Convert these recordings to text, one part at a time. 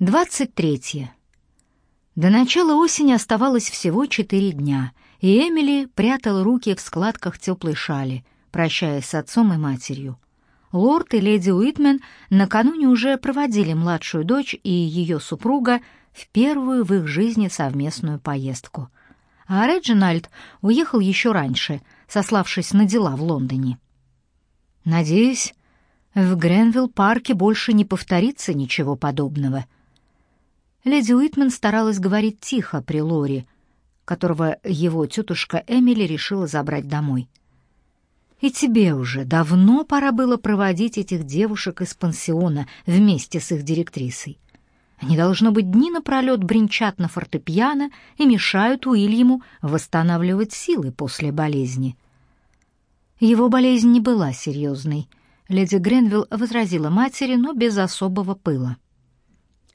23. До начала осени оставалось всего четыре дня, и Эмили прятала руки в складках теплой шали, прощаясь с отцом и матерью. Лорд и леди Уитмен накануне уже проводили младшую дочь и ее супруга в первую в их жизни совместную поездку. А Реджинальд уехал еще раньше, сославшись на дела в Лондоне. «Надеюсь, в Гренвилл-парке больше не повторится ничего подобного», Леди Уитмен старалась говорить тихо при Лори, которого его тетушка Эмили решила забрать домой. И тебе уже давно пора было проводить этих девушек из пансиона вместе с их директрисой. Они, должно быть, дни напролет бренчат на фортепиано и мешают Уильяму восстанавливать силы после болезни. Его болезнь не была серьезной. Леди Гренвилл возразила матери, но без особого пыла.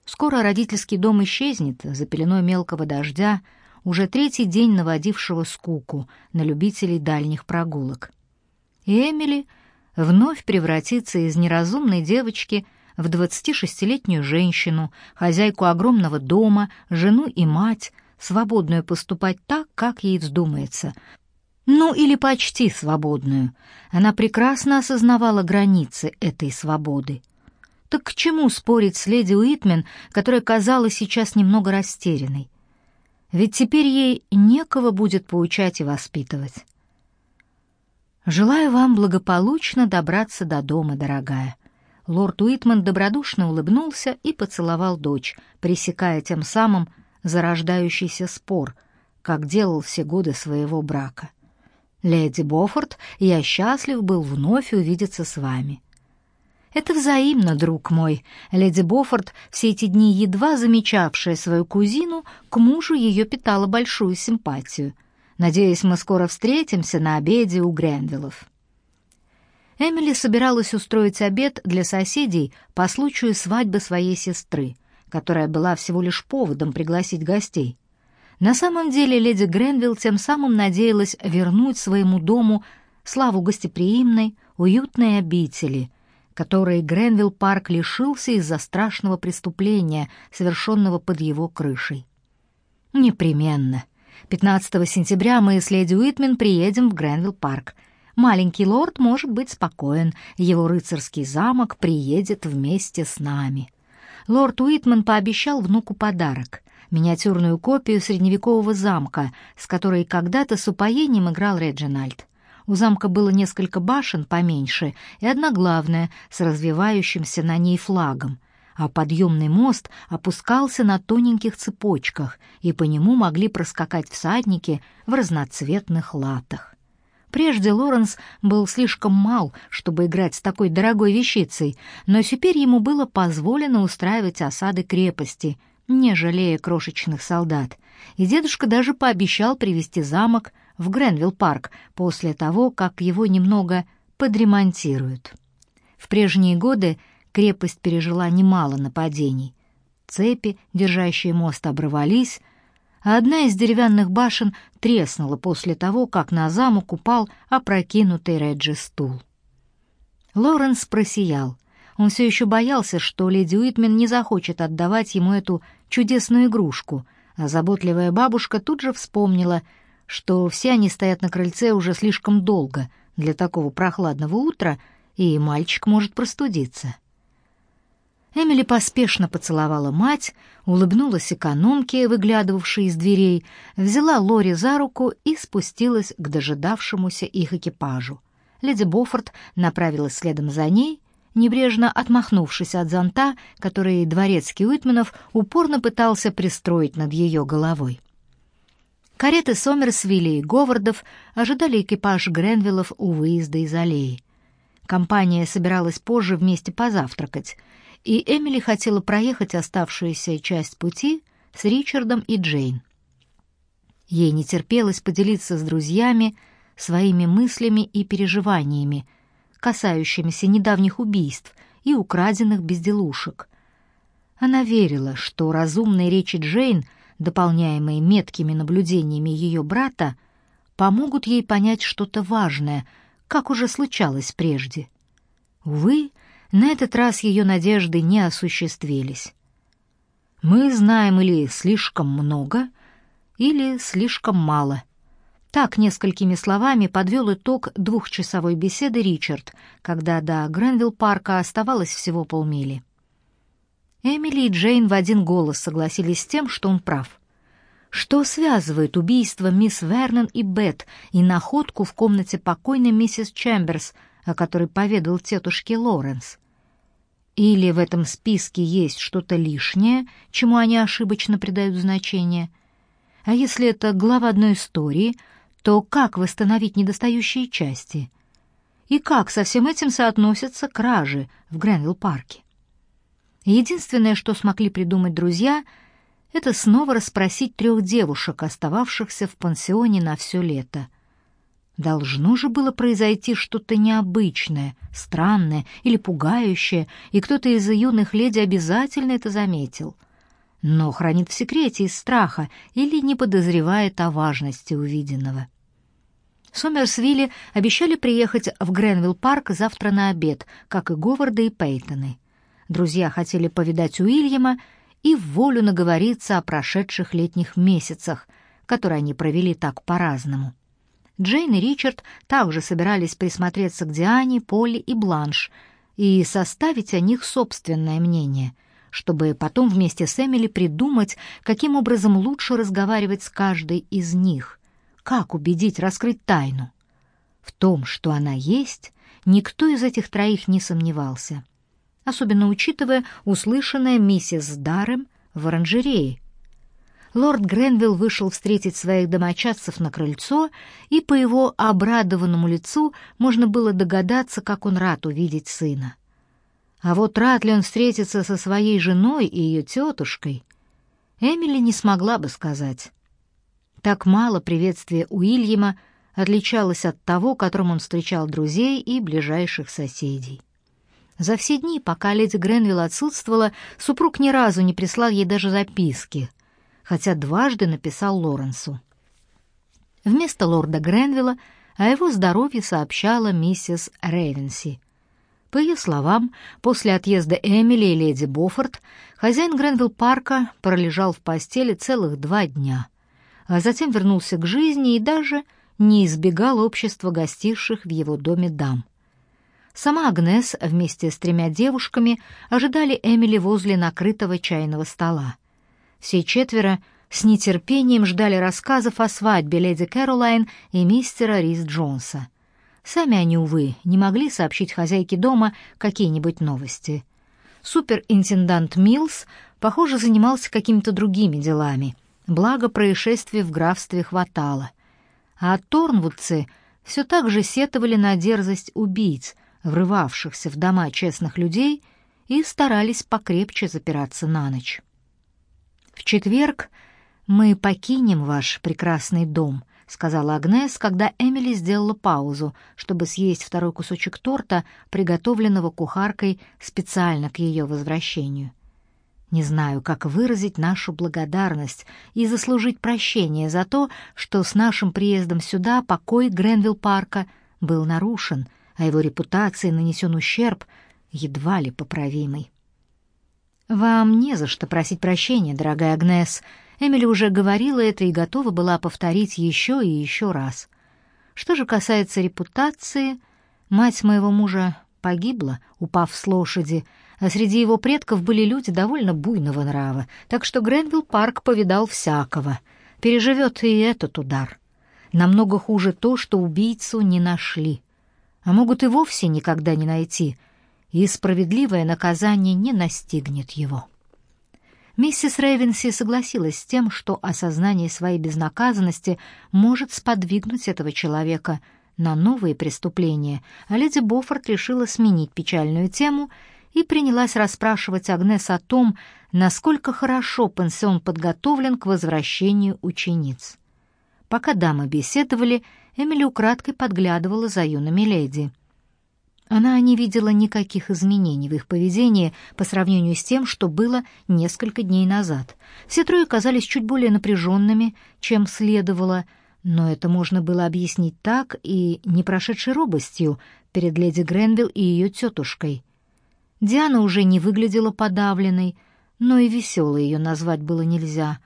Скоро родительский дом исчезнет за пеленой мелкого дождя, уже третий день наводившего скуку на любителей дальних прогулок. И Эмили вновь превратится из неразумной девочки в 26-летнюю женщину, хозяйку огромного дома, жену и мать, свободную поступать так, как ей вздумается. Ну, или почти свободную. Она прекрасно осознавала границы этой свободы. Так к чему спорить с леди Уитмен, которая казалась сейчас немного растерянной? Ведь теперь ей некого будет поучать и воспитывать. «Желаю вам благополучно добраться до дома, дорогая». Лорд Уитман добродушно улыбнулся и поцеловал дочь, пресекая тем самым зарождающийся спор, как делал все годы своего брака. «Леди Боффорд, я счастлив был вновь увидеться с вами. Это взаимно, друг мой. Леди Боффорд, все эти дни едва замечавшая свою кузину, к мужу ее питала большую симпатию. Надеюсь, мы скоро встретимся на обеде у Гренвиллов. Эмили собиралась устроить обед для соседей по случаю свадьбы своей сестры, которая была всего лишь поводом пригласить гостей. На самом деле леди Гренвилл тем самым надеялась вернуть своему дому славу гостеприимной, уютной обители — которой Гренвилл-парк лишился из-за страшного преступления, совершенного под его крышей. Непременно. 15 сентября мы с леди Уитмен приедем в Гренвилл-парк. Маленький лорд может быть спокоен, его рыцарский замок приедет вместе с нами. Лорд Уитмен пообещал внуку подарок — миниатюрную копию средневекового замка, с которой когда-то с упоением играл Реджинальд. У замка было несколько башен поменьше и одна главная с развивающимся на ней флагом, а подъемный мост опускался на тоненьких цепочках, и по нему могли проскакать всадники в разноцветных латах. Прежде Лоренс был слишком мал, чтобы играть с такой дорогой вещицей, но теперь ему было позволено устраивать осады крепости, не жалея крошечных солдат, и дедушка даже пообещал привести замок в Гренвилл-парк после того, как его немного подремонтируют. В прежние годы крепость пережила немало нападений. Цепи, держащие мост, оборвались, а одна из деревянных башен треснула после того, как на замок упал опрокинутый Реджи стул. Лоренс просиял. Он все еще боялся, что леди Уитмен не захочет отдавать ему эту чудесную игрушку, а заботливая бабушка тут же вспомнила, что все они стоят на крыльце уже слишком долго для такого прохладного утра, и мальчик может простудиться. Эмили поспешно поцеловала мать, улыбнулась экономке, выглядывавшей из дверей, взяла Лори за руку и спустилась к дожидавшемуся их экипажу. Леди Боффорд направилась следом за ней, небрежно отмахнувшись от зонта, который дворецкий Уитменов упорно пытался пристроить над ее головой. Кареты Сомерсвилли и Говардов ожидали экипаж Гренвиллов у выезда из аллеи. Компания собиралась позже вместе позавтракать, и Эмили хотела проехать оставшуюся часть пути с Ричардом и Джейн. Ей не терпелось поделиться с друзьями своими мыслями и переживаниями, касающимися недавних убийств и украденных безделушек. Она верила, что разумные речи Джейн — дополняемые меткими наблюдениями ее брата, помогут ей понять что-то важное, как уже случалось прежде. Увы, на этот раз ее надежды не осуществились. Мы знаем или слишком много, или слишком мало. Так несколькими словами подвел итог двухчасовой беседы Ричард, когда до Гренвилл-парка оставалось всего полмили. Эмили и Джейн в один голос согласились с тем, что он прав. Что связывает убийство мисс Вернон и Бет и находку в комнате покойной миссис Чемберс, о которой поведал тетушке Лоренс? Или в этом списке есть что-то лишнее, чему они ошибочно придают значение? А если это глава одной истории, то как восстановить недостающие части? И как со всем этим соотносятся кражи в Гренвилл-парке? Единственное, что смогли придумать друзья, это снова расспросить трех девушек, остававшихся в пансионе на все лето. Должно же было произойти что-то необычное, странное или пугающее, и кто-то из юных леди обязательно это заметил. Но хранит в секрете из страха или не подозревает о важности увиденного. Сомерсвилли обещали приехать в Гренвилл-парк завтра на обед, как и Говарда и Пейтоны. Друзья хотели повидать Уильяма и в волю наговориться о прошедших летних месяцах, которые они провели так по-разному. Джейн и Ричард также собирались присмотреться к Диане, Полли и Бланш и составить о них собственное мнение, чтобы потом вместе с Эмили придумать, каким образом лучше разговаривать с каждой из них, как убедить раскрыть тайну. В том, что она есть, никто из этих троих не сомневался, особенно учитывая услышанное миссис Дарем в оранжерее, лорд Гренвилл вышел встретить своих домочадцев на крыльцо, и по его обрадованному лицу можно было догадаться, как он рад увидеть сына. А вот рад ли он встретиться со своей женой и ее тетушкой, Эмили не смогла бы сказать. Так мало приветствия Уильяма отличалось от того, которым он встречал друзей и ближайших соседей. За все дни, пока леди Гренвилл отсутствовала, супруг ни разу не прислал ей даже записки — хотя дважды написал Лоренсу. Вместо лорда Гренвилла о его здоровье сообщала миссис Рейвенси. По ее словам, после отъезда Эмили и леди Боффорд хозяин Гренвилл-парка пролежал в постели целых два дня, а затем вернулся к жизни и даже не избегал общества гостивших в его доме дам. Сама Агнес вместе с тремя девушками ожидали Эмили возле накрытого чайного стола. Все четверо с нетерпением ждали рассказов о свадьбе леди Кэролайн и мистера Рис Джонса. Сами они, увы, не могли сообщить хозяйке дома какие-нибудь новости. Суперинтендант Милс, похоже, занимался какими-то другими делами, благо происшествий в графстве хватало. А торнвудцы все так же сетовали на дерзость убийц, врывавшихся в дома честных людей, и старались покрепче запираться на ночь. В четверг мы покинем ваш прекрасный дом, сказала Агнес, когда Эмили сделала паузу, чтобы съесть второй кусочек торта, приготовленного кухаркой специально к ее возвращению. Не знаю, как выразить нашу благодарность и заслужить прощение за то, что с нашим приездом сюда покой Гренвилл-парка был нарушен, а его репутации нанесен ущерб едва ли поправимый. «Вам не за что просить прощения, дорогая Агнес». Эмили уже говорила это и готова была повторить еще и еще раз. Что же касается репутации, мать моего мужа погибла, упав с лошади, а среди его предков были люди довольно буйного нрава, так что Гренвилл-парк повидал всякого. Переживет и этот удар. Намного хуже то, что убийцу не нашли. А могут и вовсе никогда не найти — и справедливое наказание не настигнет его. Миссис Рейвенси согласилась с тем, что осознание своей безнаказанности может сподвигнуть этого человека на новые преступления, а леди Боффорд решила сменить печальную тему и принялась расспрашивать Агнес о том, насколько хорошо пансион подготовлен к возвращению учениц. Пока дамы беседовали, Эмили украдкой подглядывала за юными леди — она не видела никаких изменений в их поведении по сравнению с тем, что было несколько дней назад. Все трое казались чуть более напряженными, чем следовало, но это можно было объяснить так и не прошедшей робостью перед леди Гренвилл и ее тетушкой. Диана уже не выглядела подавленной, но и веселой ее назвать было нельзя.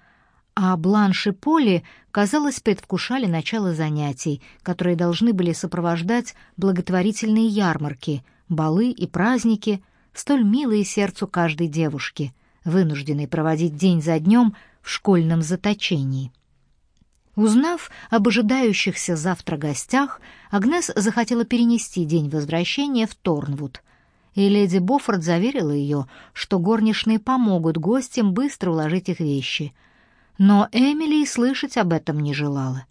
А Бланш и Поли, казалось, предвкушали начало занятий, которые должны были сопровождать благотворительные ярмарки, балы и праздники, столь милые сердцу каждой девушки, вынужденной проводить день за днем в школьном заточении. Узнав об ожидающихся завтра гостях, Агнес захотела перенести день возвращения в Торнвуд, и леди Боффорд заверила ее, что горничные помогут гостям быстро уложить их вещи. Но Эмили и слышать об этом не желала.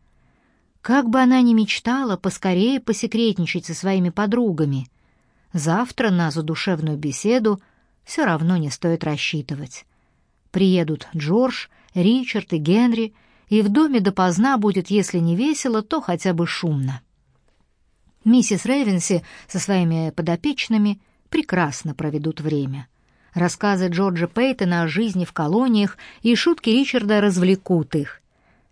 Как бы она ни мечтала поскорее посекретничать со своими подругами, завтра на задушевную беседу все равно не стоит рассчитывать. Приедут Джордж, Ричард и Генри — и в доме допоздна будет, если не весело, то хотя бы шумно. Миссис Рейвенси со своими подопечными прекрасно проведут время. Рассказы Джорджа Пейтона о жизни в колониях и шутки Ричарда развлекут их.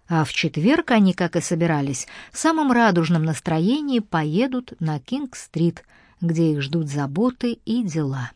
А в четверг они, как и собирались, в самом радужном настроении поедут на Кинг-стрит, где их ждут заботы и дела.